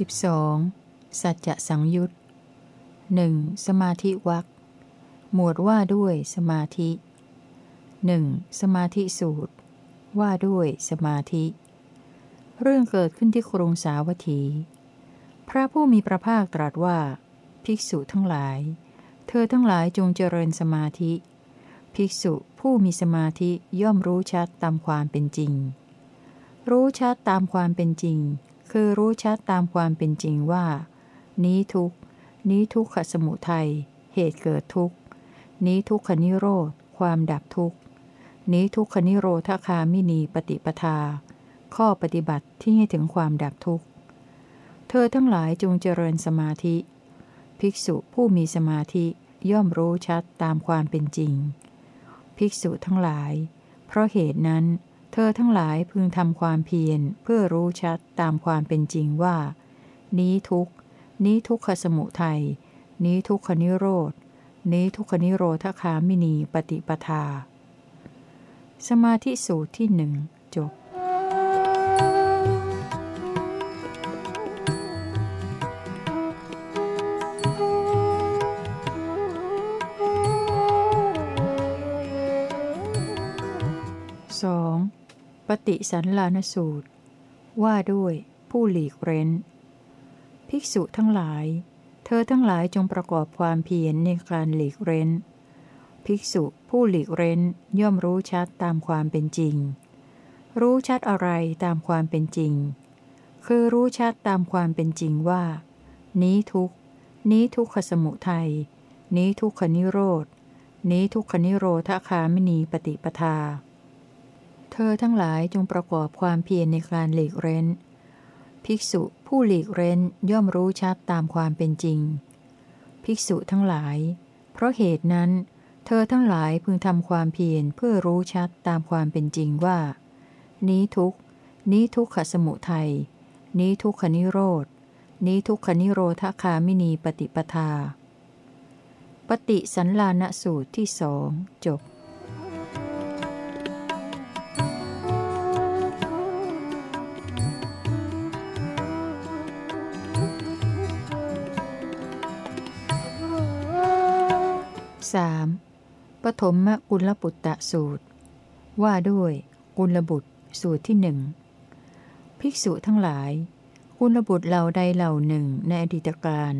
12. สัจจะสังยุตหนึ่งสมาธิวักหมวดว่าด้วยสมาธิหนึ่งสมาธิสูตร ว่าด้วยสมาธิ เรื่องเกิดขึ้นที่กรุงสาวัตถี พระผู้มีพระภาคตรัสว่า ภิกษุทั้งหลาย เธอทั้งหลายจงเจริญสมาธิ ภิกษุผู้มีสมาธิย่อมรู้ชัดตามความเป็นจริง รู้ชัดตามความเป็นจริง คือรู้ชัดตามความเป็นจริงว่า นี้ทุกนี้ทุกขสมุทัย เหตุเกิดทุกนี้ทุกขนิโรธ ความดับทุกนี้ทุกขนิโรธคามินีปฏิปทา ข้อปฏิบัติที่ให้ถึงความดับทุกข์ เธอทั้งหลายจงเจริญสมาธิ ภิกษุผู้มีสมาธิย่อมรู้ชัดตามความเป็นจริง ภิกษุทั้งหลาย เพราะเหตุนั้น ธอทั้งหลายพึงทำความเพียรเพื่อรู้ชัดตามความเป็นจริงว่า นี้ทุกนี้ทุกขสมุทัย นี้ทุกขนิโรธ นี้ทุกขนิโรธคามินีปฏิปทา สมาธิสูตรที่หนึ่งจบ ปฏิสันลานสูตร ว่าด้วยผู้หลีกเร้น ภิกษุทั้งหลาย เธอทั้งหลายจงประกอบความเพียรในการหลีกเร้น ภิกษุผู้หลีกเร้นย่อมรู้ชัดตามความเป็นจริง รู้ชัดอะไรตามความเป็นจริง คือรู้ชัดตามความเป็นจริงว่า นี้ทุกนี้ทุกขสมุทัย นี้ทุกขนิโรธนี้ทุกขนิโรธคามินีปฏิปทา อทั้งหลายจงประกอบความเพียรในการหลีกเร้น ภิกษุผู้หลีกเร้นย่อมรู้ชัดตามความเป็นจริง ภิกษุทั้งหลาย เพราะเหตุนั้น เธอทั้งหลายพึงทำความเพียรเพื่อรู้ชัดตามความเป็นจริงว่า นี้ทุกนี้ทุกขสมุทัย นี้ทุกขนิโรธ นี้ทุกขนิโรธคามินีปฏิปทา ปฏิสันลานสูตรที่สองจบ 3. ปฐมกุลปุตตะสูตร ว่าด้วยกุลบุตรสูตรที่หนึ่งภิกษุทั้งหลาย กุลบุตรเหล่าใดเหล่าหนึ่งในอดีตการ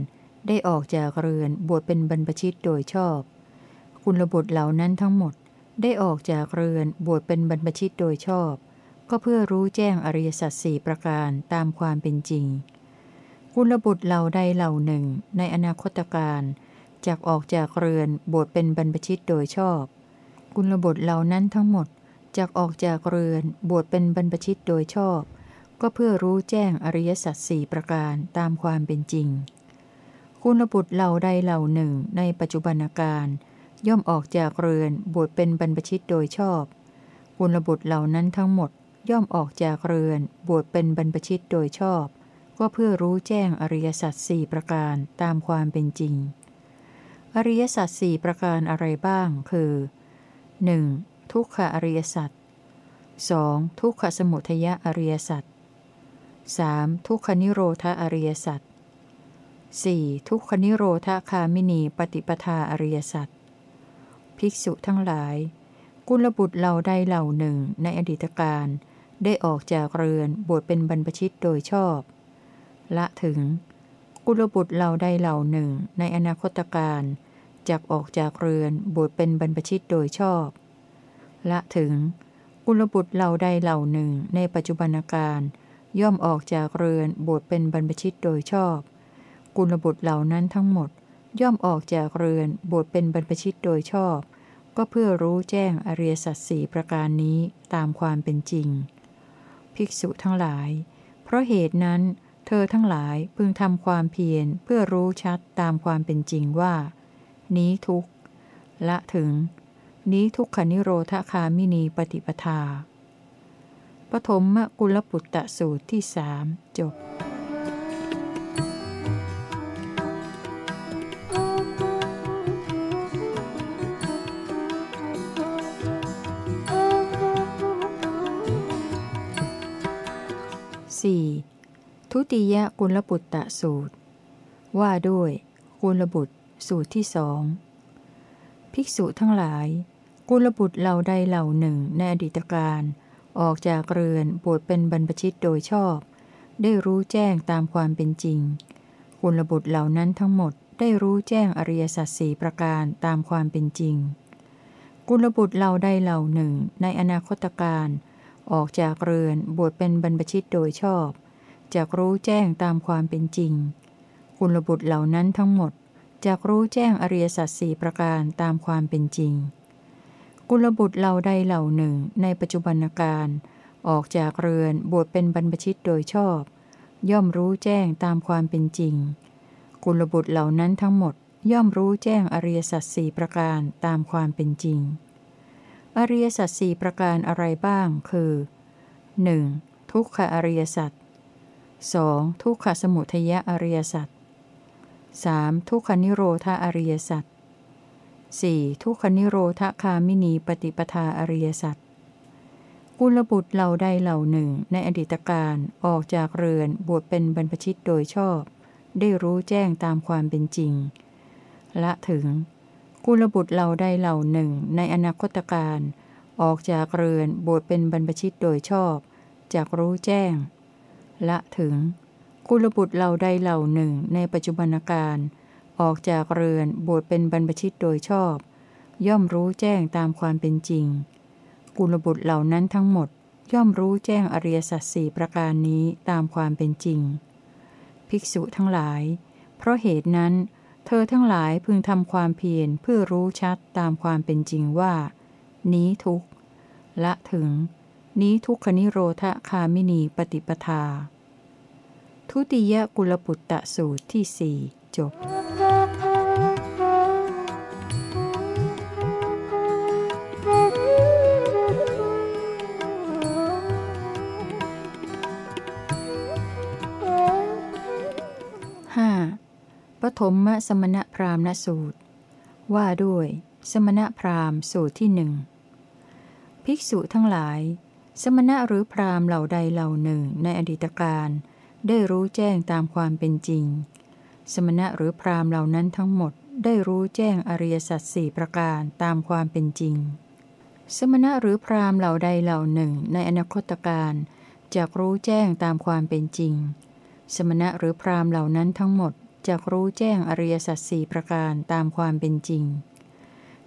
ได้ออกจากเรือนบวชเป็นบรรพชิตโดยชอบ กุลบุตรเหล่านั้นทั้งหมดได้ออกจากเรือนบวชเป็นบรรพชิตโดยชอบ ก็เพื่อรู้แจ้งอริยสัจสี่ประการตามความเป็นจริง กุลบุตรเหล่าใดเหล่าหนึ่งในอนาคตการ จากออกจากเรือนบวชเป็นบรรพชิตโดยชอบ กุลบุตรเหล่านั้นทั้งหมดจากออกจากเรือนบวชเป็นบรรพชิตโดยชอบ ก็เพื่อรู้แจ้งอริยสัจสี่ประการตามความเป็นจริงกุลบุตรเหล่าใดเหล่าหนึ่งในปัจจุบันการย่อมออกจากเรือนบวชเป็นบรรพชิตโดยชอบกุลบุตรเหล่านั้นทั้งหมดย่อมออกจากเรือนบวชเป็นบรรพชิตโดยชอบ ก็เพื่อรู้แจ้งอริยสัจสี่ประการตามความเป็นจริง อริยสัจสี่ประการอะไรบ้าง คือ 1. ทุกขอริยสัจ 2. ทุกขสมุทยอริยสัจ 3. ทุกขนิโรธอริยสัจ 4. ทุกขนิโรธคามินีปฏิปทาอริยสัจ ภิกษุทั้งหลาย กุลบุตรเหล่าใดเหล่าหนึ่งในอดีตการได้ออกจากเรือนบวชเป็นบรรพชิตโดยชอบ ละถึง กุลบุตรเหล่าใดเหล่าหนึ่งในอนาคตการ จักออกจากเรือนบวชเป็นบรรพชิตโดยชอบ ละถึง กุลบุตรเหล่าใดเหล่าหนึ่งในปัจจุบันการย่อมออกจากเรือนบวชเป็นบรรพชิตโดยชอบ กุลบุตรเหล่านั้นทั้งหมด ย่อมออกจากเรือนบวชเป็นบรรพชิตโดยชอบ ก็เพื่อรู้แจ้งอริยสัจสี่ประการนี้ตามความเป็นจริง ภิกษุทั้งหลาย เพราะเหตุนั้น เธอทั้งหลายพึงทำความเพียรเพื่อรู้ชัดตามความเป็นจริงว่า นี้ทุกละถึง นี้ทุกขนิโรธคามินีปฏิปทา ปฐมกุลปุตตะสูตรที่สามจบสี่ทุติยกุลปุตตะสูตร ว่าด้วยกุลบุตร สูตรที่สองภิกษุทั้งหลาย กุลบุตรเหล่าใดเหล่าหนึ่งในอดีตการ ออกจากเรือนบวชเป็นบรรพชิตโดยชอบ ได้รู้แจ้งตามความเป็นจริง กุลบุตรเหล่านั้นทั้งหมดได้รู้แจ้งอริยสัจสี่ประการตามความเป็นจริง กุลบุตรเหล่าใดเหล่าหนึ่งในอนาคตการออกจากเรือนบวชเป็นบรรพชิตโดยชอบจากรู้แจ้งตามความเป็นจริง กุลบุตรเหล่านั้นทั้งหมด จากรู้แจ้งอริยสัจสี่ประการตามความเป็นจริง กุลบุตรเหล่าใดเหล่าหนึ่งในปัจจุบันการออกจากเรือนบวชเป็นบรรพชิตโดยชอบ ย่อมรู้แจ้งตามความเป็นจริง กุลบุตรเหล่านั้นทั้งหมดย่อมรู้แจ้งอริยสัจสี่ประการตามความเป็นจริง อริยสัจสี่ประการอะไรบ้างคือ 1. ทุกขอริยสัจ 2. ทุกขสมุทยอริยสัจ 3. ทุกขนิโรธาอริยสัจ 4. ทุกขนิโรธคามินีปฏิปทาอริยสัจกุลบุตรเหล่าใดเหล่าหนึ่งในอดีตการออกจากเรือนบวชเป็นบรรพชิตโดยชอบ ได้รู้แจ้งตามความเป็นจริง ละถึง กุลบุตรเหล่าใดเหล่าหนึ่ง ในอนาคตการออกจากเรือนบวชเป็นบรรพชิตโดยชอบจากรู้แจ้ง ละถึง กุลบุตรเหล่าใดเหล่าหนึ่งในปัจจุบันการออกจากเรือนบวชเป็นบรรพชิตโดยชอบ ย่อมรู้แจ้งตามความเป็นจริง กุลบุตรเหล่านั้นทั้งหมด ย่อมรู้แจ้งอริยสัจสี่ประการนี้ตามความเป็นจริง ภิกษุทั้งหลาย เพราะเหตุนั้น เธอทั้งหลายพึงทำความเพียรเพื่อรู้ชัดตามความเป็นจริงว่า นี้ทุกละถึง นี้ทุกขนิโรธคามินีปฏิปทา ทุติยกุลปุตตะสูตรที่สี่จบห้าปฐมสมณพราหมณ์สูตร ว่าด้วย สมณพราหมณ์สูตรที่หนึ่งภิกษุทั้งหลาย สมณะหรือพราหมณ์เหล่าใดเหล่าหนึ่งในอดีตการ ได้รู้แจ้งตามความเป็นจริง สมณะหรือพราหมณ์เหล่านั้นทั้งหมดได้รู้แจ้งอริยสัจสี่ประการตามความเป็นจริง สมณะหรือพราหมณ์เหล่าใดเหล่าหนึ่งในอนาคตการจะรู้แจ้งตามความเป็นจริง สมณะหรือพราหมณ์เหล่านั้นทั้งหมดจะรู้แจ้งอริยสัจสี่ประการตามความเป็นจริง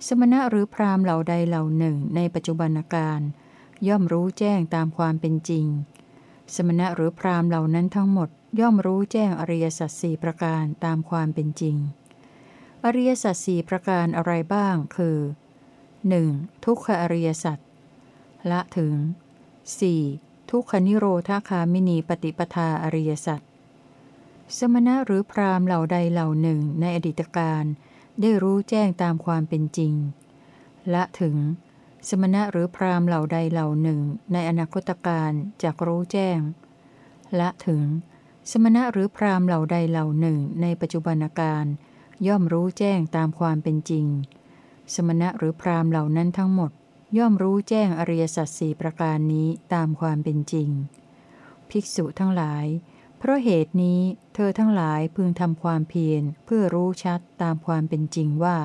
สมณะหรือพราหมณ์เหล่าใดเหล่าหนึ่งในปัจจุบันการย่อมรู้แจ้งตามความเป็นจริง สมณะหรือพราหมณ์เหล่านั้นทั้งหมดย่อมรู้แจ้งอริยสัจสี่ประการตามความเป็นจริง อริยสัจสี่ประการอะไรบ้างคือ 1. ทุกขอริยสัจละถึง 4. ทุกขนิโรธาคามินีปฏิปทาอริยสัจสมณะหรือพราหมณ์เหล่าใดเหล่าหนึ่งในอดีตการได้รู้แจ้งตามความเป็นจริง ละถึง สมณะหรือพราหมณ์เหล่าใดเหล่าหนึ่ง ในอนาคตการจะรู้แจ้ง ละถึง สมณะหรือพราหมณ์เหล่าใดเหล่าหนึ่ง ในปัจจุบันการย่อมรู้แจ้งตามความเป็นจริง สมณะหรือพราหมณ์เหล่านั้นทั้งหมด ย่อมรู้แจ้งอริยสัจสี่ประการนี้ตามความเป็นจริง ภิกษุทั้งหลาย เพราะเหตุนี้เธอทั้งหลายพึงทำความเพียรเพื่อรู้ชัดตามความเป็นจริงว่า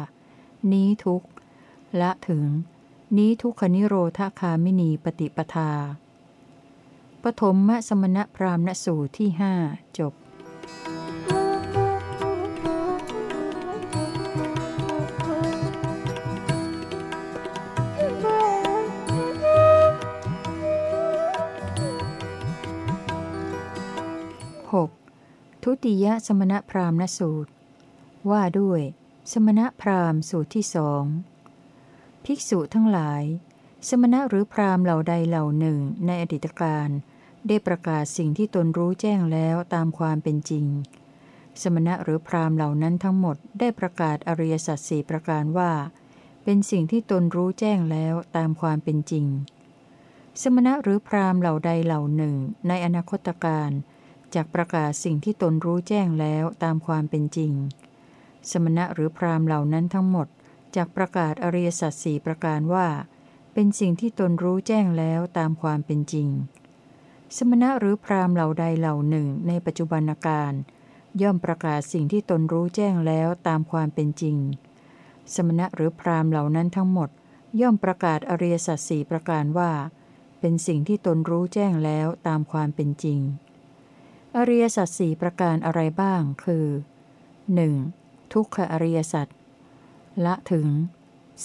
นี้ทุกละถึง นี้ทุกขนิโรธคามินีปฏิปทา ปฐมมสมณพราหมณสูตรที่หจบหกทุติยสมณพราหมณสูตร ว่าด้วย สมณพราหมณ์สูตรที่สอง ภิกษุทั้งหลาย สมณะหรือพราหมณ์เหล่าใดเหล่าหนึ่งในอดีตการ ได้ประกาศสิ่งที่ตนรู้แจ้งแล้วตามความเป็นจริง สมณะหรือพราหมณ์เหล่านั้นทั้งหมดได้ประกาศอริยสัจสี่ประการว่า เป็นสิ่งที่ตนรู้แจ้งแล้วตามความเป็นจริง สมณะหรือพราหมณ์เหล่าใดเหล่าหนึ่งในอนาคตการจากประกาศสิ่งที่ตนรู้แจ้งแล้วตามความเป็นจริง สมณะหรือพราหมณ์เหล่านั้นทั้งหมด จากประกาศอริยสัจสี่ประการว่า เป็นสิ่งที่ตนรู้แจ้งแล้วตามความเป็นจริง สมณะหรือพราหมณ์เหล่าใดเหล่าหนึ่งในปัจจุบันการ ย่อมประกาศสิ่งที่ตนรู้แจ้งแล้วตามความเป็นจริง สมณะหรือพราหมณ์เหล่านั้นทั้งหมด ย่อมประกาศอริยสัจสี่ประการว่า เป็นสิ่งที่ตนรู้แจ้งแล้วตามความเป็นจริง อริยสัจสี่ประการอะไรบ้างคือ 1. ทุกขอริยสัจ ละถึง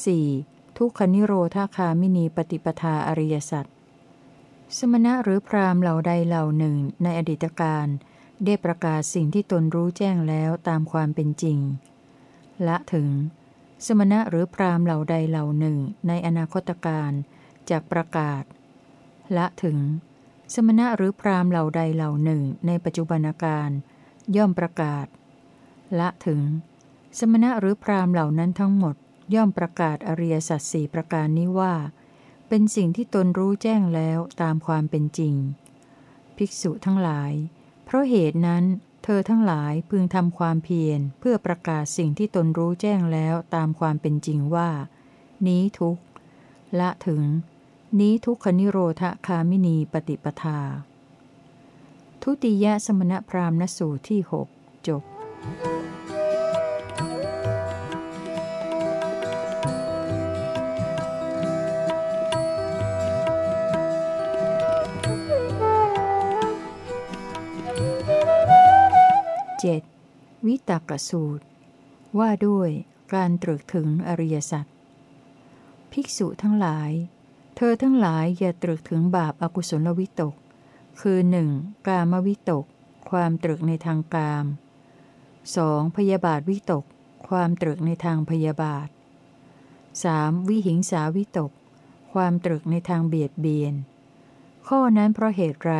4. ทุกขนิโรธาคามินีปฏิปทาอริยสัจสมณะหรือพรามเหล่าใดเหล่าหนึ่งในอดีตการได้ประกาศสิ่งที่ตนรู้แจ้งแล้วตามความเป็นจริง ละถึง สมณะหรือพรามเหล่าใดเหล่าหนึ่งในอนาคตการจากประกาศ ละถึง สมณะหรือพรามเหล่าใดเหล่าหนึ่งในปัจจุบันการย่อมประกาศ ละถึง สมณะหรือพราหมณ์เหล่านั้นทั้งหมด ย่อมประกาศอริยสัจสี่ประการนี้ว่า เป็นสิ่งที่ตนรู้แจ้งแล้วตามความเป็นจริง ภิกษุทั้งหลาย เพราะเหตุนั้น เธอทั้งหลายพึงทำความเพียรเพื่อประกาศสิ่งที่ตนรู้แจ้งแล้วตามความเป็นจริงว่า นี้ทุกละถึง นี้ทุกขนิโรธคามินีปฏิปทา ทุติยสมณพราหมณสูตรที่หกจบ 7. วิตกสูตร ว่าด้วยการตรึกถึงอริยสัจภิกษุทั้งหลาย เธอทั้งหลายอย่าตรึกถึงบาปอากุศลวิตก คือ 1. กามวิตก ความตรึกในทางกาม 2. พยาบาทวิตก ความตรึกในทางพยาบาท 3. วิหิงสาวิตก ความตรึกในทางเบียดเบียน ข้อนั้นเพราะเหตุไร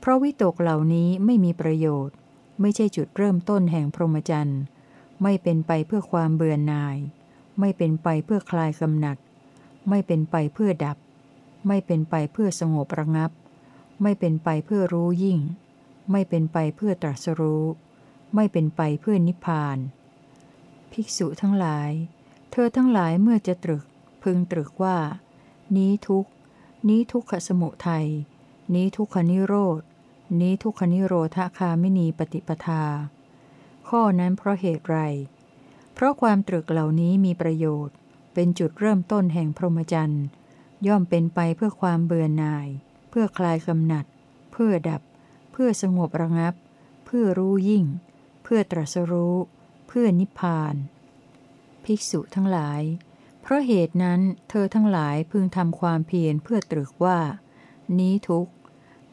เพราะวิตกเหล่านี้ไม่มีประโยชน์ ไม่ใช่จุดเริ่มต้นแห่งพรหมจรรย์ไม่เป็นไปเพื่อความเบื่อหน่าย ไม่เป็นไปเพื่อคลายกำหนัด ไม่เป็นไปเพื่อดับ ไม่เป็นไปเพื่อสงบระงับ ไม่เป็นไปเพื่อรู้ยิ่ง ไม่เป็นไปเพื่อตรัสรู้ ไม่เป็นไปเพื่อนิพพาน ภิกษุทั้งหลาย เธอทั้งหลายเมื่อจะตรึก พึงตรึกว่า นี้ทุกนี้ทุกขสมุทัยนี้ทุกขนิโรธ นี้ทุกขนิโรธคาไม่นีปฏิปทา ข้อนั้นเพราะเหตุไร เพราะความตรึกเหล่านี้มีประโยชน์ เป็นจุดเริ่มต้นแห่งพรหมจรรย์ ย่อมเป็นไปเพื่อความเบื่อหน่าย เพื่อคลายกำหนัด เพื่อดับ เพื่อสงบระงับ เพื่อรู้ยิ่ง เพื่อตรัสรู้ เพื่อนิพพาน ภิกษุทั้งหลาย เพราะเหตุนั้นเธอทั้งหลายพึงทำความเพียรเพื่อตรึกว่า นี้ทุก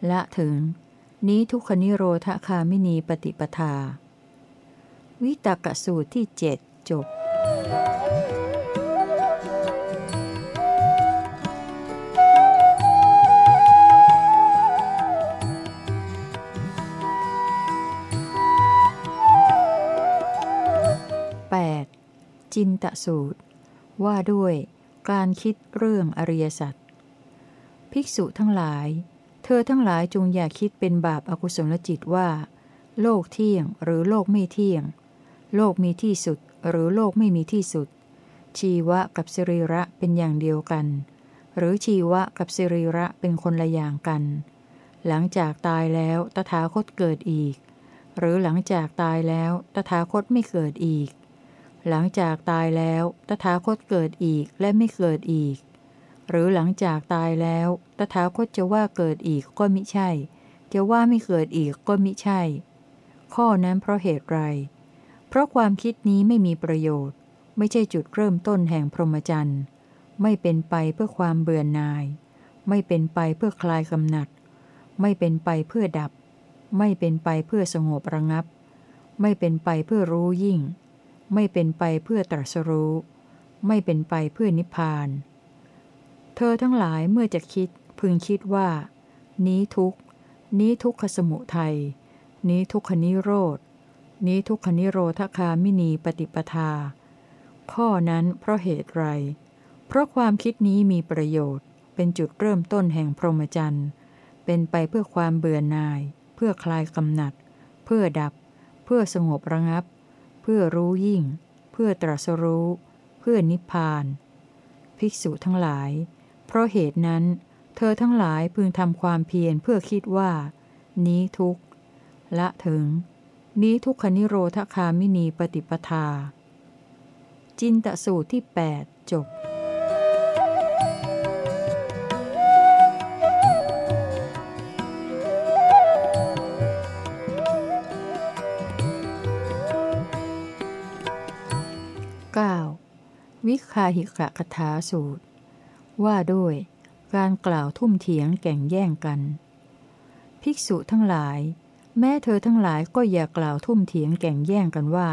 ละถึง นี้ทุกขนิโรธคามินีปฏิปทา วิตกสูตรที่เจ็ดจบจินตสูตร ว่าด้วยการคิดเรื่องอริยสัจภิกษุทั้งหลาย เธอทั้งหลายจงอย่าคิดเป็นบาปอากุศลจิตว่า โลกเที่ยงหรือโลกไม่เที่ยง โลกมีที่สุดหรือโลกไม่มีที่สุด ชีวะกับสิริระเป็นอย่างเดียวกัน หรือชีวะกับสิริระเป็นคนละอย่างกัน หลังจากตายแล้วตถาคตเกิดอีก หรือหลังจากตายแล้วตถาคตไม่เกิดอีก หลังจากตายแล้วตถาคตเกิดอีกและไม่เกิดอีก หรือหลังจากตายแล้ว ตถาคตจะว่าเกิดอีกก็มิใช่ จะว่าไม่เกิดอีกก็มิใช่ ข้อนั้นเพราะเหตุไร เพราะความคิดนี้ไม่มีประโยชน์ ไม่ใช่จุดเริ่มต้นแห่งพรหมจรรย์ ไม่เป็นไปเพื่อความเบื่อหน่าย ไม่เป็นไปเพื่อคลายกำหนัด ไม่เป็นไปเพื่อดับ ไม่เป็นไปเพื่อสงบระงับ ไม่เป็นไปเพื่อรู้ยิ่ง ไม่เป็นไปเพื่อตรัสรู้ ไม่เป็นไปเพื่อนิพพาน เธอทั้งหลายเมื่อจะคิดพึงคิดว่า นี้ทุกนี้ทุกขสมุทัย นี้ทุกขนิโรธ นี้ทุกขนิโรธคามินีปฏิปทา ข้อนั้นเพราะเหตุไร เพราะความคิดนี้มีประโยชน์ เป็นจุดเริ่มต้นแห่งพรหมจรรย์ เป็นไปเพื่อความเบื่อหน่าย เพื่อคลายกำหนัด เพื่อดับ เพื่อสงบระงับ เพื่อรู้ยิ่ง เพื่อตรัสรู้ เพื่อนิพพาน ภิกษุทั้งหลาย ราะเหตุนั้น เธอทั้งหลายพึงทำความเพียรเพื่อคิดว่า นี้ทุกละถึง นี้ทุกขนิโรธคามินีปฏิปทา จินตสูตรที่ 8 จบ 9. วิคาหิกะคถาสูตร ว่าด้วย การกล่าวทุ่มเถียงแก่งแย่งกัน ภิกษุทั้งหลาย แม้เธอทั้งหลายก็อย่ากล่าวทุ่มเถียงแก่งแย่งกันว่า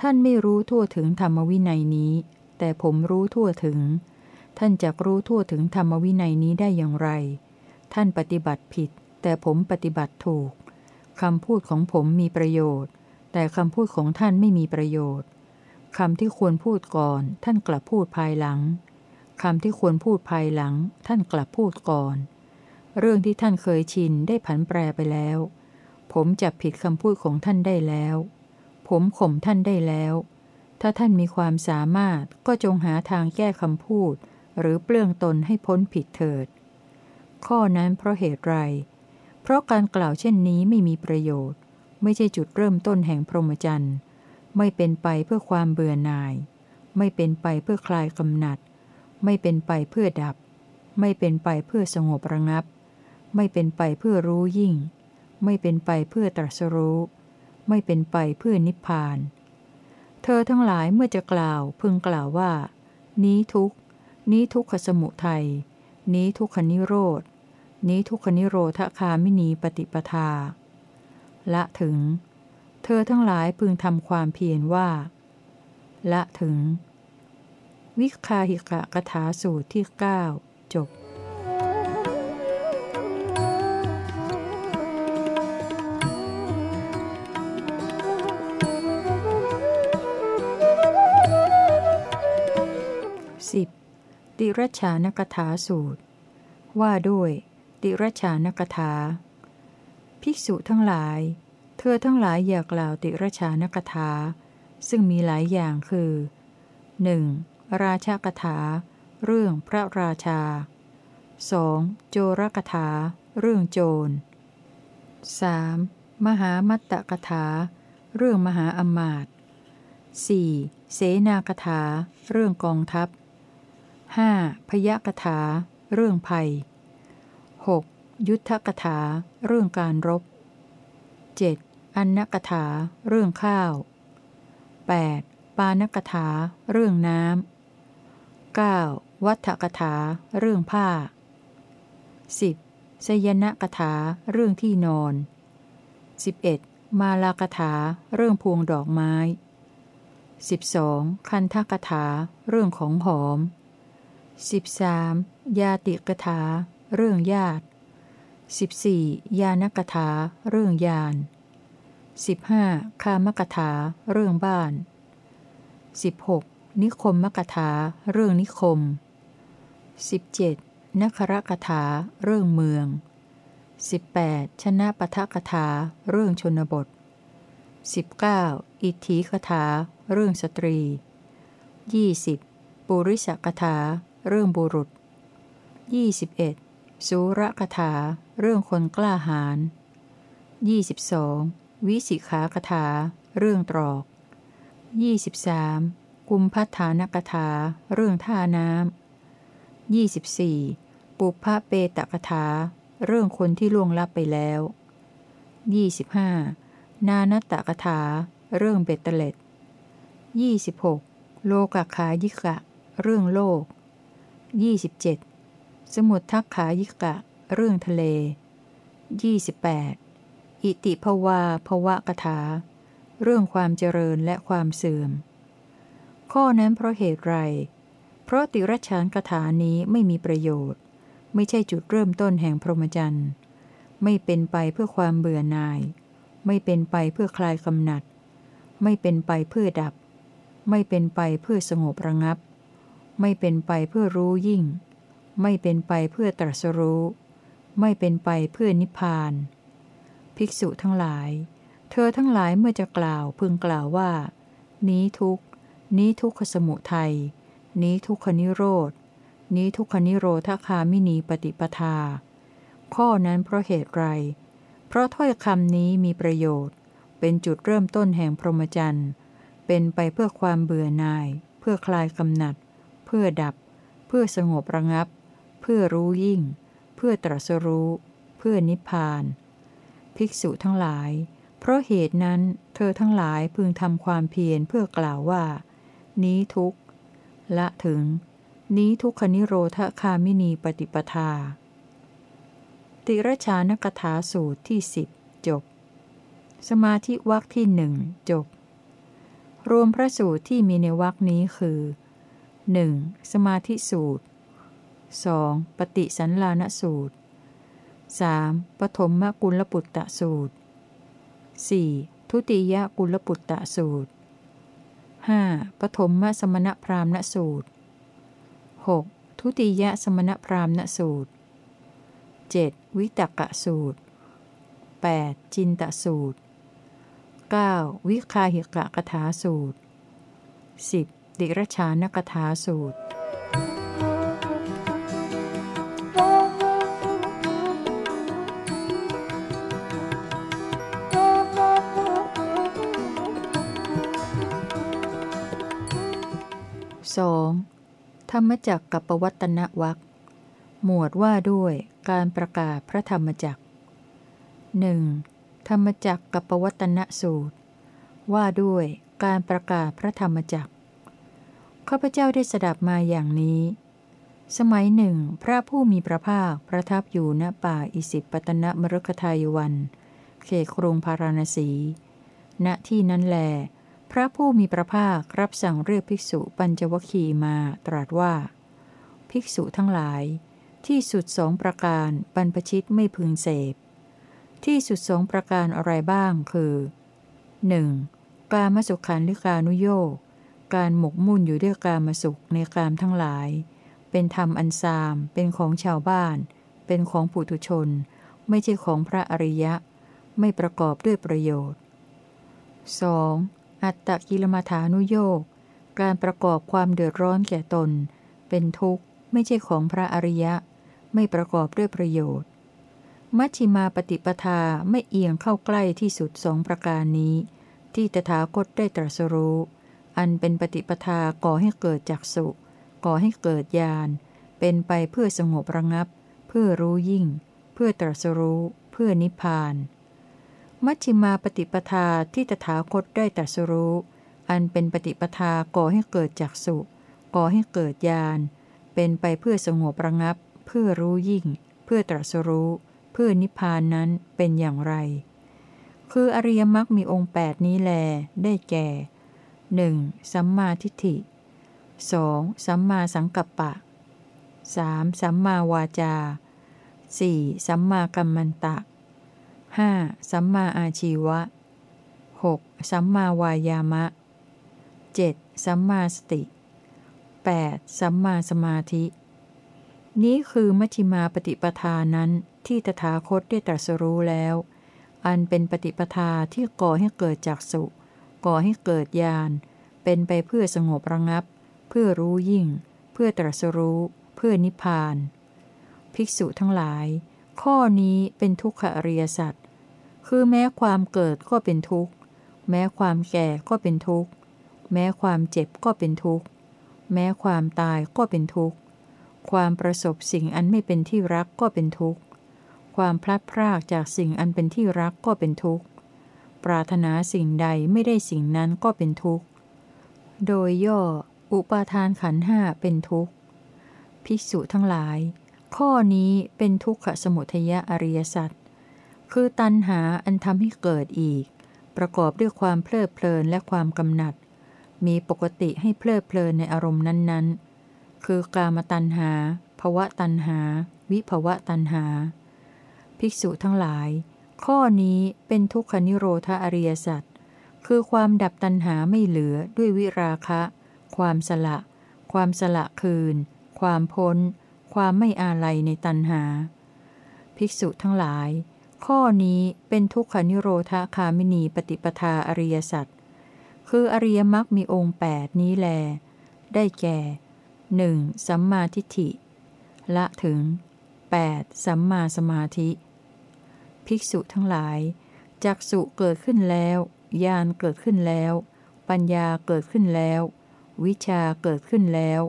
ท่านไม่รู้ทั่วถึงธรรมวินัยนี้ แต่ผมรู้ทั่วถึง ท่านจะรู้ทั่วถึงธรรมวินัยนี้ได้อย่างไร ท่านปฏิบัติผิด แต่ผมปฏิบัติถูกคำพูดของผมมีประโยชน์ แต่คำพูดของท่านไม่มีประโยชน์คำที่ควรพูดก่อน ท่านกลับพูดภายหลัง คำที่ควรพูดภายหลัง ท่านกลับพูดก่อน เรื่องที่ท่านเคยชินได้ผันแปรไปแล้ว ผมจับผิดคำพูดของท่านได้แล้ว ผมข่มท่านได้แล้ว ถ้าท่านมีความสามารถก็จงหาทางแก้คำพูด หรือเปลื้องตนให้พ้นผิดเถิด ข้อนั้นเพราะเหตุไร เพราะการกล่าวเช่นนี้ไม่มีประโยชน์ ไม่ใช่จุดเริ่มต้นแห่งพรหมจรรย์ไม่เป็นไปเพื่อความเบื่อหน่าย ไม่เป็นไปเพื่อคลายกำหนัด ไม่เป็นไปเพื่อดับ ไม่เป็นไปเพื่อสงบระงับ ไม่เป็นไปเพื่อรู้ยิ่ง ไม่เป็นไปเพื่อตรัสรู้ ไม่เป็นไปเพื่อนิพพาน เธอทั้งหลายเมื่อจะกล่าวพึงกล่าวว่า นี้ทุกนี้ทุกขสมุทัย นี้ทุกขนิโรธ นี้ทุกขนิโรธคามินีปฏิปทา ละถึง เธอทั้งหลายพึงทำความเพียรว่า ละถึง วิคาหิกะกถาสูตรที่ 9 จบสิบติรชานกถาสูตร ว่าด้วย ติรชานกถา ภิกษุทั้งหลาย เธอทั้งหลายอย่ากล่าวติรชานกถา ซึ่งมีหลายอย่างคือ 1. ราชากถา เรื่องพระราชา 2. โจรกถา เรื่องโจร 3. มหามัตตกถา เรื่องมหาอมาตย์ 4. เสนากถา เรื่องกองทัพ 5. พยกถา เรื่องภัย 6. ยุทธกถา เรื่องการรบ 7. อันนกถา เรื่องข้าว 8. ปานกถา เรื่องน้ำ 9. วัฏกถา เรื่องผ้า 10. สยนกถา เรื่องที่นอน 11. มาลากถา เรื่องพวงดอกไม้ 12. คันทกถา เรื่องของหอม 13. ยาติกถา เรื่องญาติ 14. ยานกถา เรื่องยาน 15. คามกถา เรื่องบ้าน 16. นิคมมกถาเรื่องนิคม 17. นครกถาเรื่องเมือง 18. ชนะปทกถาเรื่องชนบท 19. อิทธิกถาเรื่องสตรี 20. ปุริสกถาเรื่องบุรุษ 21. สุรกถาเรื่องคนกล้าหาญ 22. วิสิขาคถาเรื่องตรอก 23. กุมพัฒานกถา เรื่องท่าน้ำ 24. ปุพะเปตกถา เรื่องคนที่ล่วงลับไปแล้ว 25. นานัตตกถา เรื่องเบตเตเลต 26. โลกขายิกะ เรื่องโลก 27. สมุททักขายิกะ เรื่องทะเล 28. อิติภวาภวะกถา เรื่องความเจริญและความเสื่อม ข้อนั้นเพราะเหตุไร เพราะติรชานกถานี้ไม่มีประโยชน์ ไม่ใช่จุดเริ่มต้นแห่งพรหมจรรย์ ไม่เป็นไปเพื่อความเบื่อหน่าย ไม่เป็นไปเพื่อคลายกำหนัด ไม่เป็นไปเพื่อดับ ไม่เป็นไปเพื่อสงบระงับ ไม่เป็นไปเพื่อรู้ยิ่ง ไม่เป็นไปเพื่อตรัสรู้ ไม่เป็นไปเพื่อนิพพาน ภิกษุทั้งหลาย เธอทั้งหลายเมื่อจะกล่าวพึงกล่าวว่า นี้ทุก นี้ทุกขสมุทัย นี้ทุกขนิโรดนี้ทุกขนิโรธคามินีปฏิปทา ข้อนั้นเพราะเหตุไร เพราะถ้อยคำนี้มีประโยชน์ เป็นจุดเริ่มต้นแห่งพรหมจรรย์ เป็นไปเพื่อความเบื่อหน่าย เพื่อคลายกำหนัด เพื่อดับ เพื่อสงบระงับ เพื่อรู้ยิ่ง เพื่อตรัสรู้ เพื่อนิพพาน ภิกษุทั้งหลาย เพราะเหตุนั้นเธอทั้งหลายพึงทำความเพียรเพื่อกล่าวว่า นี้ทุกละถึง นี้ทุกขนิโรธคามินีปฏิปทา ติรชานกถาสูตรที่สิบจบ สมาธิวักที่หนึ่งจบ รวมพระสูตรที่มีในวักนี้คือ 1. สมาธิสูตร 2. ปฏิสันลานสูตร 3. ปฐมมกุลปุตตะสูตร 4. ทุติยกุลปุตตะสูตร 5. ปฐมมสมณพราหมณสูตร 6. ทุติยสมณพราหมณสูตร 7. วิตกะสูตร 8. จินตสูตร 9. วิคาหิกะกถาสูตร 10. ดิรชานกถาสูตร 2. ธรรมจักกับปวัตนวักหมวดว่าด้วยการประกาศพระธรรมจักหนึ่งธรรมจักกับปวัตนสูตร ว่าด้วยการประกาศพระธรรมจักข้าพเจ้าได้สดับมาอย่างนี้ สมัยหนึ่ง พระผู้มีพระภาคประทับอยู่ณป่าอิสิปตนมฤคทายวัน เขตกรุงพาราณสี ณที่นั้นแล พระผู้มีพระภาครับสั่งเรียกภิกษุปัญจวคีมาตรัสว่า ภิกษุทั้งหลาย ที่สุดสองประการบรรพชิตไม่พึงเสพ ที่สุดสองประการอะไรบ้างคือ 1. การมสุขันลิกานุโยกการหมกมุ่นอยู่ด้วยการมสุขในกามทั้งหลาย เป็นธรรมอันซาม เป็นของชาวบ้าน เป็นของปุถุชน ไม่ใช่ของพระอริยะ ไม่ประกอบด้วยประโยชน์ 2. อัตตกิลมัฐานุโยกการประกอบความเดือดร้อนแก่ตน เป็นทุกข์ไม่ใช่ของพระอริยะ ไม่ประกอบด้วยประโยชน์ มัชฌิมาปฏิปทาไม่เอียงเข้าใกล้ที่สุดสองประการนี้ ที่ตถาคตได้ตรัสรู้ อันเป็นปฏิปทาก่อให้เกิดจักสุก่อให้เกิดญาณเป็นไปเพื่อสงบระงับ เพื่อรู้ยิ่ง เพื่อตรัสรู้ เพื่อนิพพาน มัชฌิมาปฏิปทาที่ตถาคตได้ตรัสรู้ อันเป็นปฏิปทาก่อให้เกิดจักสุก่อให้เกิดญาณ เป็นไปเพื่อสงบระงับ เพื่อรู้ยิ่ง เพื่อตรัสรู้ เพื่อนิพพานนั้นเป็นอย่างไร คืออริยมรรคมีองค์แปดนี้แล ได้แก่ 1. สัมมาทิฏฐิ 2. สัมมาสังกัปปะ 3. สัมมาวาจา 4. สัมมากัมมันตะ 5. สัมมาอาชีวะ 6. สัมมาวายามะ 7. สัมมาสติ 8. สัมมาสมาธิ นี้คือมัชฌิมาปฏิปทานั้นที่ตถาคตได้ตรัสรู้แล้ว อันเป็นปฏิปทาที่ก่อให้เกิดจากสุ ก่อให้เกิดญาณ เป็นไปเพื่อสงบระงับ เพื่อรู้ยิ่ง เพื่อตรัสรู้ เพื่อนิพพาน ภิกษุทั้งหลาย ข้อนี้เป็นทุกขอริยสัจ คือแม้ความเกิดก็เป็นทุกข์ แม้ความแก่ก็เป็นทุกข์ แม้ความเจ็บก็เป็นทุกข์ แม้ความตายก็เป็นทุกข์ ความประสบสิ่งอันไม่เป็นที่รักก็เป็นทุกข์ ความพลัดพรากจากสิ่งอันเป็นที่รักก็เป็นทุกข์ ปรารถนาสิ่งใดไม่ได้สิ่งนั้นก็เป็นทุกข์ โดยย่อ อุปาทานขันห้าเป็นทุกข์ ภิกษุทั้งหลาย ข้อนี้เป็นทุกขสมุทยอริยสัจ คือตัณหาอันทำให้เกิดอีก ประกอบด้วยความเพลิดเพลินและความกำหนัด มีปกติให้เพลิดเพลินในอารมณ์นั้นๆ คือกามตัณหาภวะตัณหา วิภวะตัณหา ภิกษุทั้งหลาย ข้อนี้เป็นทุกขนิโรธอริยสัจคือความดับตัณหาไม่เหลือด้วยวิราคะ ความสละ ความสละคืน ความพ้น ความไม่อาลัยในตัณหา ภิกษุทั้งหลาย ข้อนี้เป็นทุกขนิโรธคามินีปฏิปทาอริยสัจคืออริยมรรคมีองค์แปดนี้แล ได้แก่ 1. สัมมาทิฏฐิ ละถึง 8. สัมมาสมาธิ ภิกษุทั้งหลายจักสุเกิดขึ้นแล้วญาณเกิดขึ้นแล้ว ปัญญาเกิดขึ้นแล้ว วิชาเกิดขึ้นแล้ว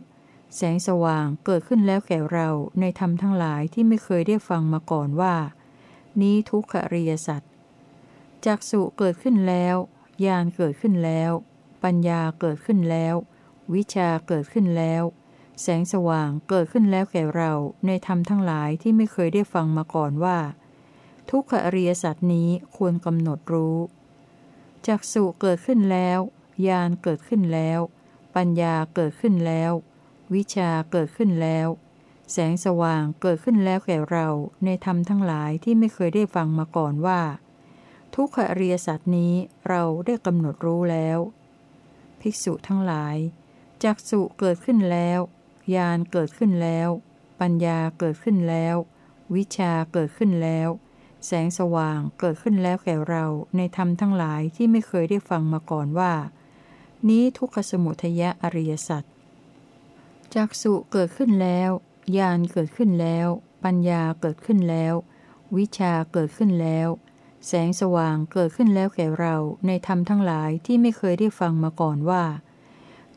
แสงสว่างเกิดขึ้นแล้วแก่เราในธรรมทั้งหลายที่ไม่เคยได้ฟังมาก่อนว่า นี้ทุกขริยสัตว์จักสุเกิดขึ้นแล้วญาณเกิดขึ้นแล้ว ปัญญาเกิดขึ้นแล้ว วิชาเกิดขึ้นแล้ว แสงสว่างเกิดขึ้นแล้วแก่เราในธรรมทั้งหลายที่ไม่เคยได้ฟังมาก่อนว่า ทุกขอริยสัตว์นี้ควรกำหนดรู้จักสุเกิดขึ้นแล้วญาณเกิดขึ้นแล้ว ปัญญาเกิดขึ้นแล้ว วิชาเกิดขึ้นแล้ว แสงสว่างเกิดขึ้นแล้วแก่เราในธรรมทั้งหลายที่ไม่เคยได้ฟังมาก่อนว่า ทุกขอริยสัตว์นี้เราได้กำหนดรู้แล้ว ภิกษุทั้งหลายจักสุเกิดขึ้นแล้วญาณเกิดขึ้นแล้ว ปัญญาเกิดขึ้นแล้ว วิชาเกิดขึ้นแล้ว แสงสว่างเกิดขึ้นแล้วแก่เราในธรรมทั้งหลายที่ไม่เคยได้ฟังมาก่อนว่า นี้ทุกขสมุทยะอริยสัจจักสุเกิดขึ้นแล้ว ญาณเกิดขึ้นแล้ว ปัญญาเกิดขึ้นแล้ว วิชาเกิดขึ้นแล้ว แสงสว่างเกิดขึ้นแล้วแก่เราในธรรมทั้งหลายที่ไม่เคยได้ฟังมาก่อนว่า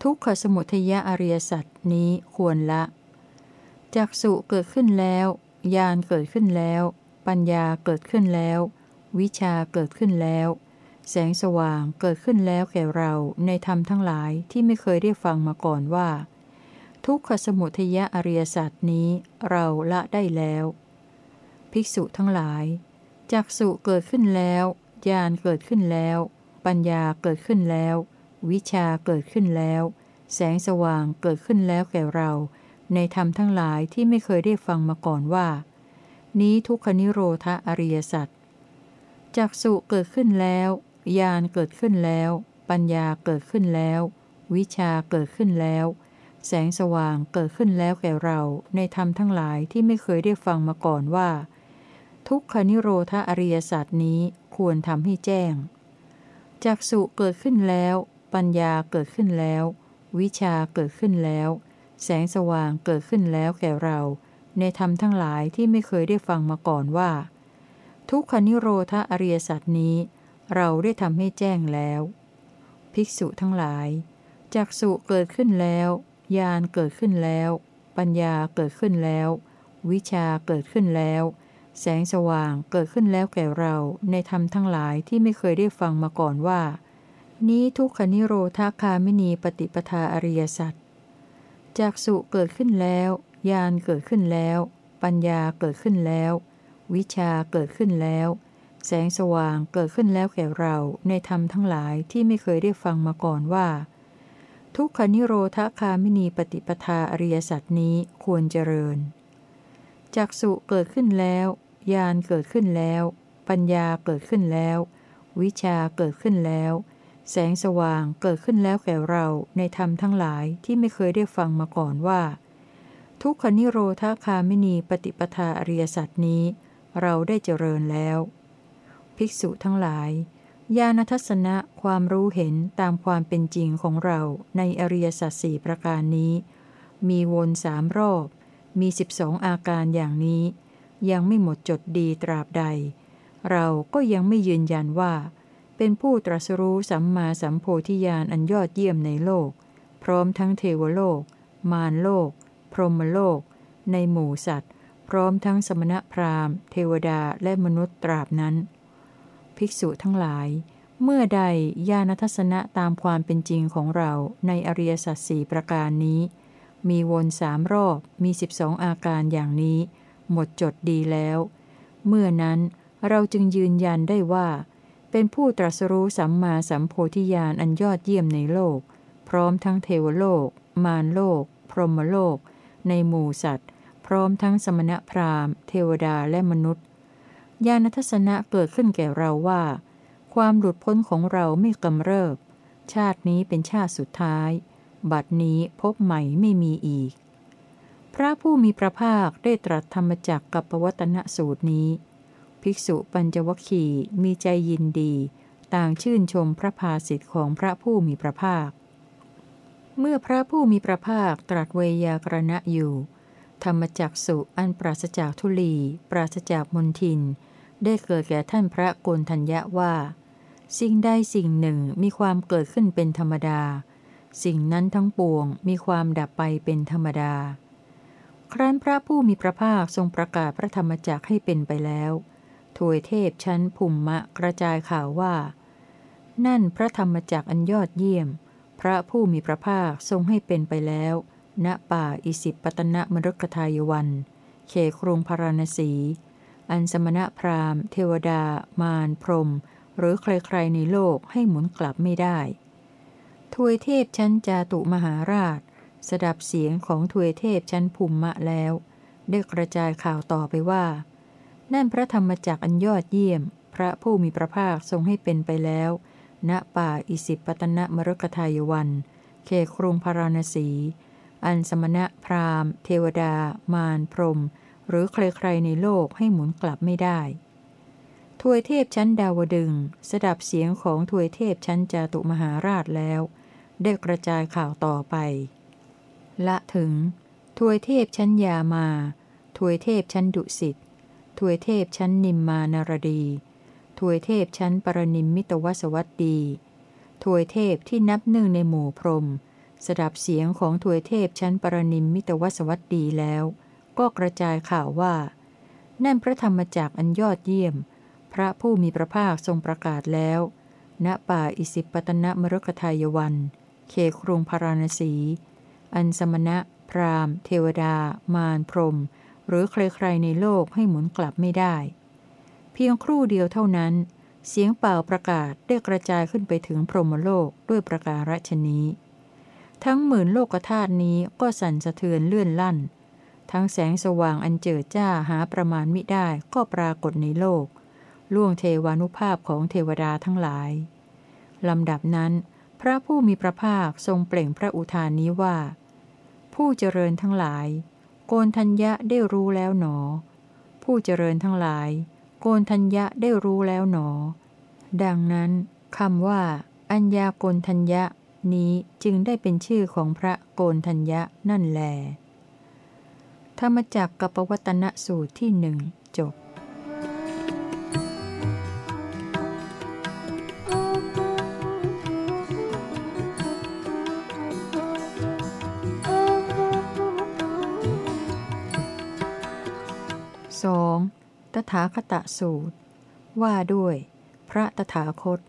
ทุกขสมุทัยะอริยสัจนี้ควรละจักสุเกิดขึ้นแล้วญาณเกิดขึ้นแล้ว ปัญญาเกิดขึ้นแล้ว วิชาเกิดขึ้นแล้ว แสงสว่างเกิดขึ้นแล้วแก่เราในธรรมทั้งหลายที่ไม่เคยได้ฟังมาก่อนว่า ทุกขสมุทยะอริยสัจนี้เราละได้แล้ว ภิกษุทั้งหลายจักสุเกิดขึ้นแล้วญาณเกิดขึ้นแล้ว ปัญญาเกิดขึ้นแล้ว วิชาเกิดขึ้นแล้ว แสงสว่างเกิดขึ้นแล้วแก่เรา ในธรรมทั้งหลายที่ไม่เคยได้ฟังมาก่อนว่า นี้ทุกขนิโรธอริยสัจจักสุเกิดขึ้นแล้วญาณเกิดขึ้นแล้ว ปัญญาเกิดขึ้นแล้ว วิชาเกิดขึ้นแล้ว แสงสว่างเกิดขึ้นแล้วแก่เราในธรรมทั้งหลายที่ไม่เคยได้ฟังมาก่อนว่า ทุกขนิโรธอริยสัจนี้ควรทำให้แจ้งจักสุเกิดขึ้นแล้ว ปัญญาเกิดขึ้นแล้ว วิชาเกิดขึ้นแล้ว แสงสว่างเกิดขึ้นแล้วแก่เรา ในธรรมทั้งหลายที่ไม่เคยได้ฟังมาก่อนว่า ทุกขนิโรธอริยสัจนี้ เราได้ทำให้แจ้งแล้ว ภิกษุทั้งหลายจักสุเกิดขึ้นแล้ว ญาณเกิดขึ้นแล้ว ปัญญาเกิดขึ้นแล้ว วิชาเกิดขึ้นแล้ว แสงสว่างเกิดขึ้นแล้วแก่เราในธรรมทั้งหลายที่ไม่เคยได้ฟังมาก่อนว่า นี้ทุกขนิโรธาคามินีปฏิปทาอริยสัจจากสุเกิดขึ้นแล้วญาณเกิดขึ้นแล้ว ปัญญาเกิดขึ้นแล้ว วิชาเกิดขึ้นแล้ว แสงสว่างเกิดขึ้นแล้วแก่เราในธรรมทั้งหลายที่ไม่เคยได้ฟังมาก่อนว่า ทุกขนิโรธคามินีปฏิปทาอริยสัจนี้ควรเจริญ จักสุเกิดขึ้นแล้วญาณเกิดขึ้นแล้ว ปัญญาเกิดขึ้นแล้ว วิชาเกิดขึ้นแล้ว แสงสว่างเกิดขึ้นแล้วแก่เราในธรรมทั้งหลายที่ไม่เคยได้ฟังมาก่อนว่า ทุกขนิโรธาคามินีปฏิปทาอริยสัจนี้ เราได้เจริญแล้ว ภิกษุทั้งหลาย ญาณทัศนะความรู้เห็นตามความเป็นจริงของเราในอริยสัจสี่ประการนี้ มีวนสามรอบ มีสิบสองอาการอย่างนี้ ยังไม่หมดจดดีตราบใด เราก็ยังไม่ยืนยันว่า เป็นผู้ตรัสรู้สัมมาสัมโพธิญาณอันยอดเยี่ยมในโลก พร้อมทั้งเทวโลก มารโลก พรหมโลก ในหมู่สัตว์ พร้อมทั้งสมณพราหมณ์ เทวดาและมนุษย์ตราบนั้น ภิกษุทั้งหลาย เมื่อใดญาณทัศนะตามความเป็นจริงของเราในอริยสัจสี่ประการนี้ มีวนสามรอบมีสิบสองอาการอย่างนี้ หมดจดดีแล้ว เมื่อนั้นเราจึงยืนยันได้ว่า เป็นผู้ตรัสรู้สัมมาสัมโพธิญาณอันยอดเยี่ยมในโลก พร้อมทั้งเทวโลก มารโลก พรหมโลก ในหมู่สัตว์ พร้อมทั้งสมณพราหมณ์ เทวดาและมนุษย์ ญาณทัศนะเกิดขึ้นแก่เราว่า ความหลุดพ้นของเราไม่กำเริบ ชาตินี้เป็นชาติสุดท้าย บัดนี้พบใหม่ไม่มีอีก พระผู้มีพระภาคได้ตรัสธรรมจักกับปวัตนสูตรนี้ ภิกษุปัญจวคีมีใจยินดี ต่างชื่นชมพระภาสิทธิ์ของพระผู้มีพระภาค เมื่อพระผู้มีพระภาคตรัสเวยากรณะอยู่ ธรรมจักสุอันปราศจากทุลี ปราศจากมนทิน ได้เกิดแก่ท่านพระโกนทัญญะว่า สิ่งใดสิ่งหนึ่งมีความเกิดขึ้นเป็นธรรมดา สิ่งนั้นทั้งปวงมีความดับไปเป็นธรรมดา ครั้นพระผู้มีพระภาคทรงประกาศพระธรรมจักให้เป็นไปแล้วถวยเทพชั้นภูมิมะกระจายข่าวว่า นั่นพระธรรมจักอันยอดเยี่ยม พระผู้มีพระภาคทรงให้เป็นไปแล้ว ณป่าอิสิปตนะมรุกทายวัน เขครุงพาราณสี อันสมณะพราหมณ์ เทวดา มารพรม หรือใครๆในโลกให้หมุนกลับไม่ได้ทวยเทพชั้นจาตุมหาราช สดับเสียงของทวยเทพชั้นภูมิมะแล้ว ได้กระจายข่าวต่อไปว่า นั่นพระธรรมจักอันยอดเยี่ยม พระผู้มีพระภาคทรงให้เป็นไปแล้ว ณป่าอิสิปตนะมรกทายวัน เขครุงพาราณสี อันสมณะพราหมณ์ เทวดา มารพรม หรือใครๆในโลกให้หมุนกลับไม่ได้ทวยเทพชั้นดาวดึงสดับเสียงของทวยเทพชั้นจาตุมหาราชแล้ว ได้กระจายข่าวต่อไป ละถึงทวยเทพชั้นยามาทวยเทพชั้นดุสิตทวยเทพชั้นนิมมานารดีทวยเทพชั้นปรนิมมิตวสวัตดีทวยเทพที่นับหนึ่งในหมู่พรม สดับเสียงของทวยเทพชั้นปรนิมมิตวสวัตดีแล้ว ก็กระจายข่าวว่า นั่นพระธรรมจักอันยอดเยี่ยม พระผู้มีพระภาคทรงประกาศแล้ว ณป่าอิสิปตนมรกทายวัน เขครุงพาราณสี อันสมณะ พราหมณ์ เทวดา มารพรม หรือใครๆในโลกให้หมุนกลับไม่ได้ เพียงครู่เดียวเท่านั้น เสียงเป่าประกาศได้กระจายขึ้นไปถึงพรหมโลกด้วยประการฉนี้ทั้งหมื่นโลกธาตุนี้ก็สั่นสะเทือนเลื่อนลั่น ทั้งแสงสว่างอันเจิดจ้าหาประมาณมิได้ก็ปรากฏในโลก ล่วงเทวานุภาพของเทวดาทั้งหลาย ลำดับนั้น พระผู้มีพระภาคทรงเปล่งพระอุทานนี้ว่า ผู้เจริญทั้งหลาย โกนทัญญะได้รู้แล้วหนอ ผู้เจริญทั้งหลาย โกนทัญญะได้รู้แล้วหนอ ดังนั้นคำว่า อัญญาโกนทัญญะนี้จึงได้เป็นชื่อของพระโกนทัญญะนั่นแล ธรรมจักกับปวัตนสูตรที่หนึ่งจบสองตถาคตสูตร ว่าด้วย พระตถาคต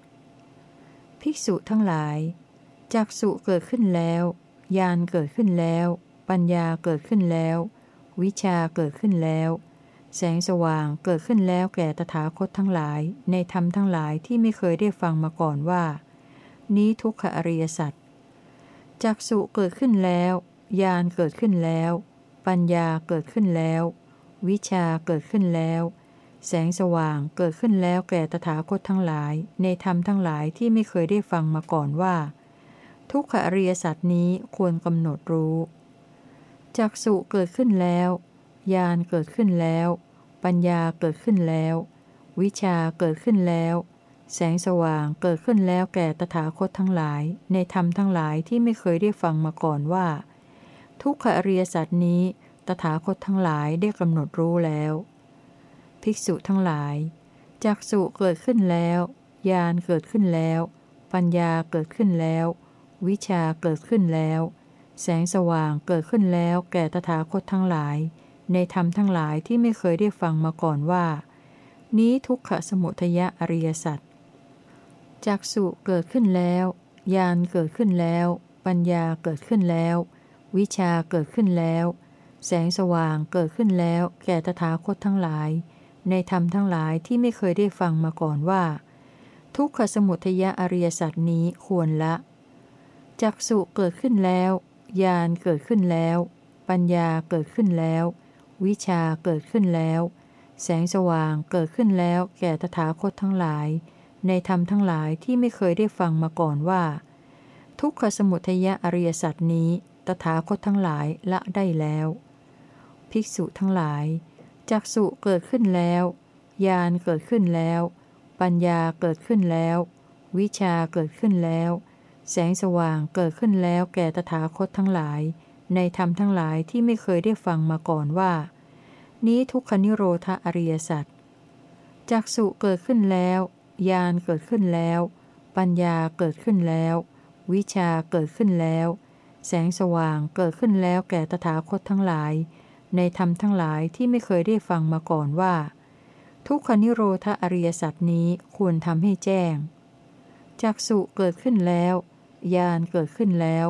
ภิกษุทั้งหลายจักสุเกิดขึ้นแล้วญาณเกิดขึ้นแล้ว ปัญญาเกิดขึ้นแล้ว วิชาเกิดขึ้นแล้ว แสงสว่างเกิดขึ้นแล้วแก่ตถาคตทั้งหลาย ในธรรมทั้งหลายที่ไม่เคยได้ฟังมาก่อนว่า นี้ทุกขอริยสัจจักสุเกิดขึ้นแล้วญาณเกิดขึ้นแล้ว ปัญญาเกิดขึ้นแล้ว วิชาเกิดขึ้นแล้ว แสงสว่างเกิดขึ้นแล้วแก่ตถาคตทั้งหลาย ในธรรมทั้งหลายที่ไม่เคยได้ฟังมาก่อนว่า ทุกขอริยสัตว์นี้ควรกำหนดรู้ จักสุเกิดขึ้นแล้วญาณเกิดขึ้นแล้ว ปัญญาเกิดขึ้นแล้ว วิชาเกิดขึ้นแล้ว แสงสว่างเกิดขึ้นแล้วแก่ตถาคตทั้งหลาย ในธรรมทั้งหลายที่ไม่เคยได้ฟังมาก่อนว่า ทุกขอริยสัตว์นี้ ตถาคตทั้งหลายได้กำหนดรู้แล้ว ภิกษุทั้งหลายจักสุเกิดขึ้นแล้วญาณเกิดขึ้นแล้ว ปัญญาเกิดขึ้นแล้ว วิชาเกิดขึ้นแล้ว แสงสว่างเกิดขึ้นแล้วแก่ตถาคตทั้งหลาย ในธรรมทั้งหลายที่ไม่เคยได้ฟังมาก่อนว่า นี้ทุกขสมุทยะอริยสัจจักสุเกิดขึ้นแล้วญาณเกิดขึ้นแล้ว ปัญญาเกิดขึ้นแล้ว วิชาเกิดขึ้นแล้ว แสงสว่างเกิดขึ้นแล้ว แก่ตถาคตทั้งหลาย ในธรรมทั้งหลายที่ไม่เคยได้ฟังมาก่อนว่า ทุกขสมุทยะอริยสัจนี้ควรละจักสุเกิดขึ้นแล้ว ญาณเกิดขึ้นแล้ว ปัญญาเกิดขึ้นแล้ว วิชาเกิดขึ้นแล้ว แสงสว่างเกิดขึ้นแล้วแก่ตถาคตทั้งหลาย ในธรรมทั้งหลายที่ไม่เคยได้ฟังมาก่อนว่า ทุกขสมุทัยอริยสัจนี้ ตถาคตทั้งหลายละได้แล้ว ภิกษุทั้งหลายจักสุเกิดขึ้นแล้วญาณเกิดขึ้นแล้ว ปัญญาเกิดขึ้นแล้ว วิชาเกิดขึ้นแล้ว แสงสว่างเกิดขึ้นแล้วแก่ตถาคตทั้งหลาย ในธรรมทั้งหลายที่ไม่เคยได้ฟังมาก่อนว่า นี้ทุกขนิโรธอริยสัจจักสุเกิดขึ้นแล้วญาณเกิดขึ้นแล้ว ปัญญาเกิดขึ้นแล้ว วิชาเกิดขึ้นแล้ว แสงสว่างเกิดขึ้นแล้วแก่ตถาคตทั้งหลาย ในธรรมทั้งหลายที่ไม่เคยได้ฟังมาก่อนว่า ทุกขนิโรธอริยสัจนี้ควรทำให้แจ้งจักสุเกิดขึ้นแล้ว ญาณเกิดขึ้นแล้ว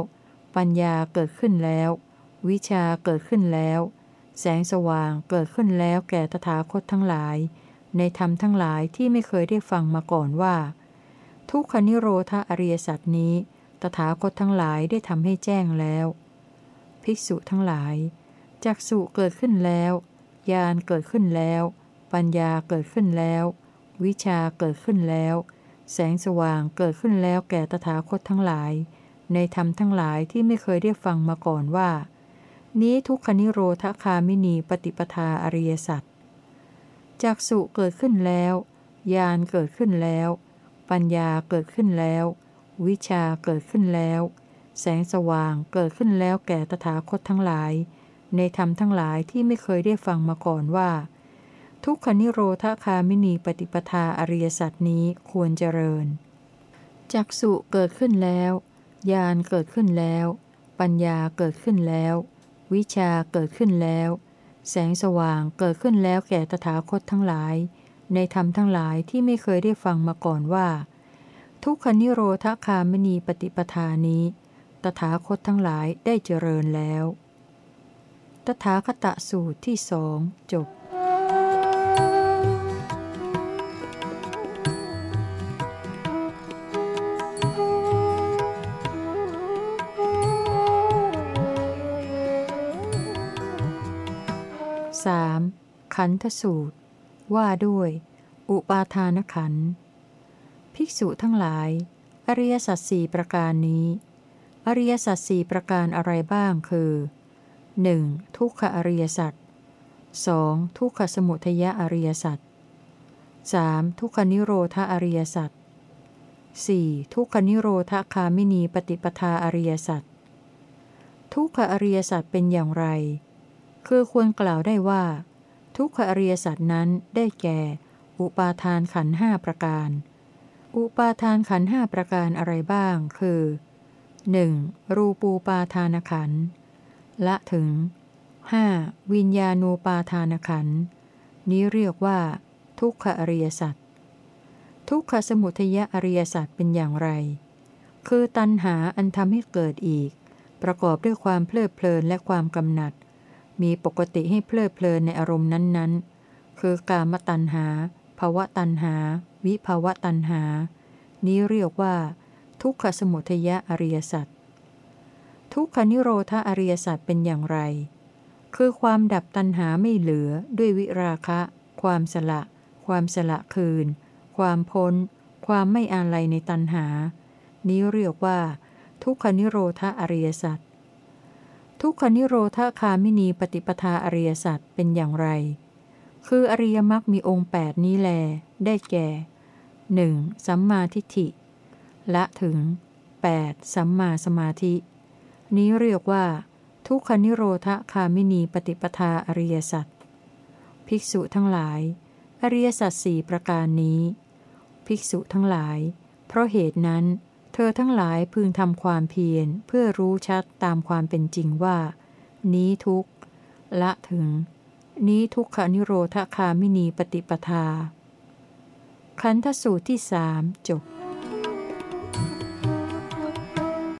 ปัญญาเกิดขึ้นแล้ว วิชาเกิดขึ้นแล้ว แสงสว่างเกิดขึ้นแล้วแก่ตถาคตทั้งหลาย ในธรรมทั้งหลายที่ไม่เคยได้ฟังมาก่อนว่า ทุกขนิโรธอริยสัจนี้ ตถาคตทั้งหลายได้ทำให้แจ้งแล้ว ภิกษุทั้งหลายจักสุเกิดขึ้นแล้วญาณเกิดขึ้นแล้ว ปัญญาเกิดขึ้นแล้ว วิชาเกิดขึ้นแล้ว แสงสว่างเกิดขึ้นแล้วแก่ตถาคตทั้งหลาย ในธรรมทั้งหลายที่ไม่เคยได้ฟังมาก่อนว่า นี้ทุกขนิโรธคามินีปฏิปทาอริยสัจจากสุเกิดขึ้นแล้วญาณเกิดขึ้นแล้ว ปัญญาเกิดขึ้นแล้ว วิชาเกิดขึ้นแล้ว แสงสว่างเกิดขึ้นแล้วแก่ตถาคตทั้งหลาย ในธรรมทั้งหลายที่ไม่เคยได้ฟังมาก่อนว่า ทุกขนิโรธคามินีปฏิปทาอริยสัจนี้ควรเจริญ จักสุเกิดขึ้นแล้วญาณเกิดขึ้นแล้ว ปัญญาเกิดขึ้นแล้ว วิชาเกิดขึ้นแล้ว แสงสว่างเกิดขึ้นแล้วแก่ตถาคตทั้งหลาย ในธรรมทั้งหลายที่ไม่เคยได้ฟังมาก่อนว่า ทุกขนิโรธคามินีปฏิปทานี้ ตถาคตทั้งหลายได้เจริญแล้ว ตถาคตสูตรที่สองจบ ขันธสูตร ว่าด้วย อุปาทานขันธ์ภิกษุทั้งหลาย อริยสัจสี่ประการนี้ อริยสัจสี่ประการอะไรบ้างคือ 1. ทุกขอริยสัจ 2. ทุกขสมุทยอริยสัจ 3. ทุกขนิโรธอริยสัจ 4. ทุกขนิโรธคามินีปฏิปทาอริยสัจทุกขอริยสัจเป็นอย่างไร คือควรกล่าวได้ว่า ทุกขอริยสัตว์นั้นได้แก่ อุปาทานขันห้าประการ อุปาทานขันห้าประการอะไรบ้าง คือ 1. รูปูปาทานขันละถึง 5. วิญญาณูปาทานขันนี้เรียกว่า ทุกขอริยสัตว์ทุกขสมุทยอริยสัตว์เป็นอย่างไร คือตัณหาอันทำให้เกิดอีก ประกอบด้วยความเพลิดเพลินและความกำหนัด มีปกติให้เพลิดเพลินในอารมณ์นั้นๆ คือกามตัณหาภาวะตัณหา วิภาวะตัณหา นี้เรียกว่า ทุกขสมุทยอริยสัจ ทุกขนิโรธาอริยสัจเป็นอย่างไร คือความดับตัณหาไม่เหลือด้วยวิราคะ ความสละ ความสละคืน ความพ้น ความไม่อาลัยในตัณหา นี้เรียกว่า ทุกขนิโรธาอริยสัจ ทุกขนิโรธคามินีปฏิปทาอริยสัจเป็นอย่างไร คืออริยมรรคมีองค์แปดนี้แล ได้แก่ 1. สัมมาทิฏฐิ ละถึง 8. สัมมาสมาธิ นี้เรียกว่า ทุกขนิโรธคามินีปฏิปทาอริยสัจภิกษุทั้งหลาย อริยสัจสี่ประการนี้ ภิกษุทั้งหลาย เพราะเหตุนั้น เธอทั้งหลายพึงทำความเพียรเพื่อรู้ชัดตามความเป็นจริงว่า นี้ทุกละถึง นี้ทุกขานิโรธคามินีปฏิปทาขันธสูตรที่สามจบ